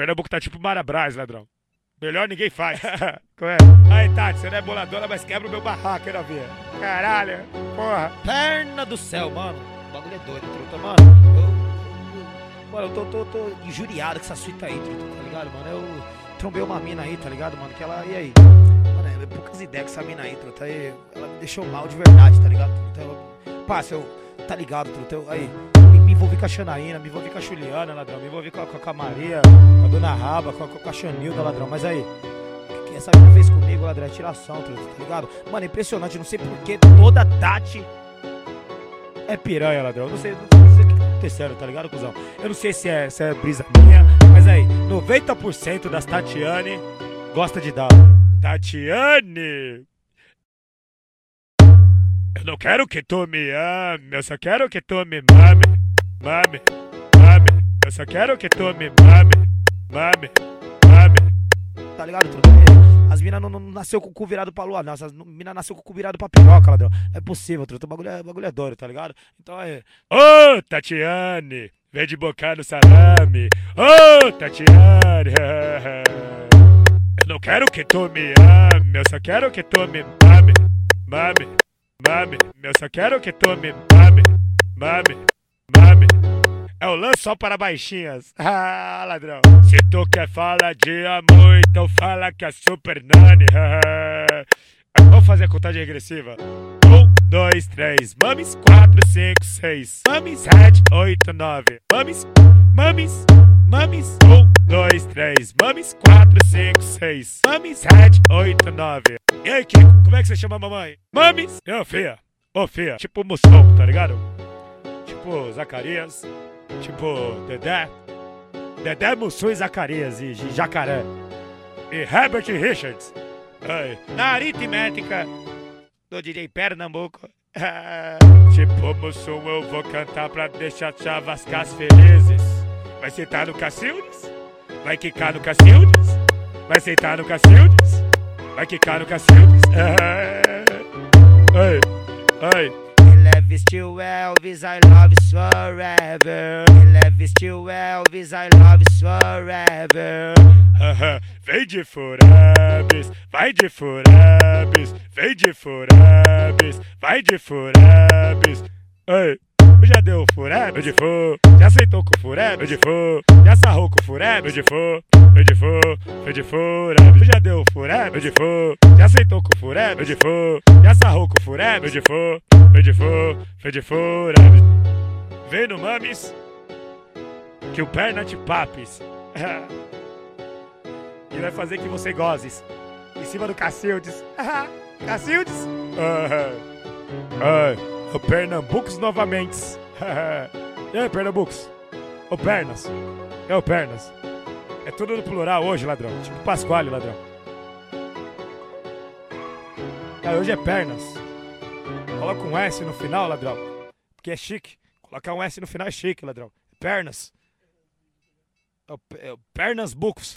Pernambuco tá tipo Marabras, ladrão. Melhor ninguém faz. Qual é? Aí, Tati, você não é boladora, mas quebra o meu barraco, hein, novinha? Caralho, porra. Perna do céu, mano. O bagulho é doido, truta, mano. Eu, mano, eu tô, tô, tô injuriado com essa suíta aí, truta, tá ligado, mano? Eu trombei uma mina aí, tá ligado, mano? Que ela. E aí? Mano, é poucas ideias com essa mina aí, truta. Aí, ela me deixou mal de verdade, tá ligado? Truta, eu, Passa, eu. Tá ligado, truta? Eu, aí. Envolvi com a Xanaína, me envolvi com a Juliana, ladrão. Me envolvi com a, com a Maria, com a Dona Raba, com a, com a Xanilda, ladrão. Mas aí. O que essa mina fez comigo, ladrão? É tiração, tá ligado? Mano, é impressionante, não sei porquê. Toda Tati é piranha, ladrão. Não sei, não sei o que tá acontecendo, tá ligado, cuzão? Eu não sei se é, se é brisa minha, mas aí, 90% das Tatiane gosta de dar. Tatiane! Eu não quero que tu me ame, eu só quero que tu me mame. Mame, mame. Eu só quero que tu me mame. Mame, mame. Tá ligado, truta? É, As minas não, não nasceu com o cu virado pra lua, não. Essas minas nasceu com o cu virado pra piroca, ladrão. Não é possível, truta. O bagulho é, o bagulho é doido, tá ligado? Então é. Ô, Tatiane! Vem de bocar no salame. Ô, Tatiane! Eu não quero que tu me ame, eu só quero que tu me mame. Mame, mame. Eu só quero que tu me mame. Mame, mame. É o lance só para baixinhas. Ah, ladrão. Se tu quer falar de amor, então fala que é super nani. Vamos fazer a contagem regressiva. Um, dois, três. Mames, quatro, cinco, seis. Mames, sete, oito, nove. Mames, mames, mames. Um, dois, três. Mames, quatro, cinco, seis. Mames, sete, oito, nove. E aí, Kiko, como é que você chama a mamãe? Mames. Ô, Fia. Ô, Fia. Tipo Mussol, tá ligado? Tipo Zacarias. Tipo Dedé. Dedé, Mussum e Zacarias e Jacaré. E Herbert Richards. Na aritmética do DJ Pernambuco. tipo Mussum, eu vou cantar pra deixar chavascas felizes. Vai sentar no Cacildes? Vai quicar no Cacildes? Vai sentar no Cacildes? Vai quicar no Cacildes? Ai, ai. Elvis to Elvis, I love you forever. Elvis to Elvis, I love you forever. Haha, Vem de furabes, vai de furabes, vem de furabes, vai de furabes. Ei, já deu furabes? Eu de fu, já aceitou com furabes? Eu de fu, já sarrou com furabes? Eu de fu, eu de fu, eu de furabes. Já deu furabes? Eu de fu, já aceitou com furabes? Eu de fu, já sarrou com furabes? Eu de fu, eu de fu, eu de furabes. Vem no mames, que o perna te papes. E vai fazer que você gozes. Em cima do Cacildes. Cacildes? Ai, o Pernambucos novamente. e aí, Pernambucos? Ô Pernas. É o Pernas. É tudo no plural hoje, ladrão. Tipo Pasquale, ladrão. É, hoje é Pernas. Coloca um S no final, ladrão. Porque é chique. Colocar um S no final é chique, ladrão. Pernas. É o, é o Pernas Bucos.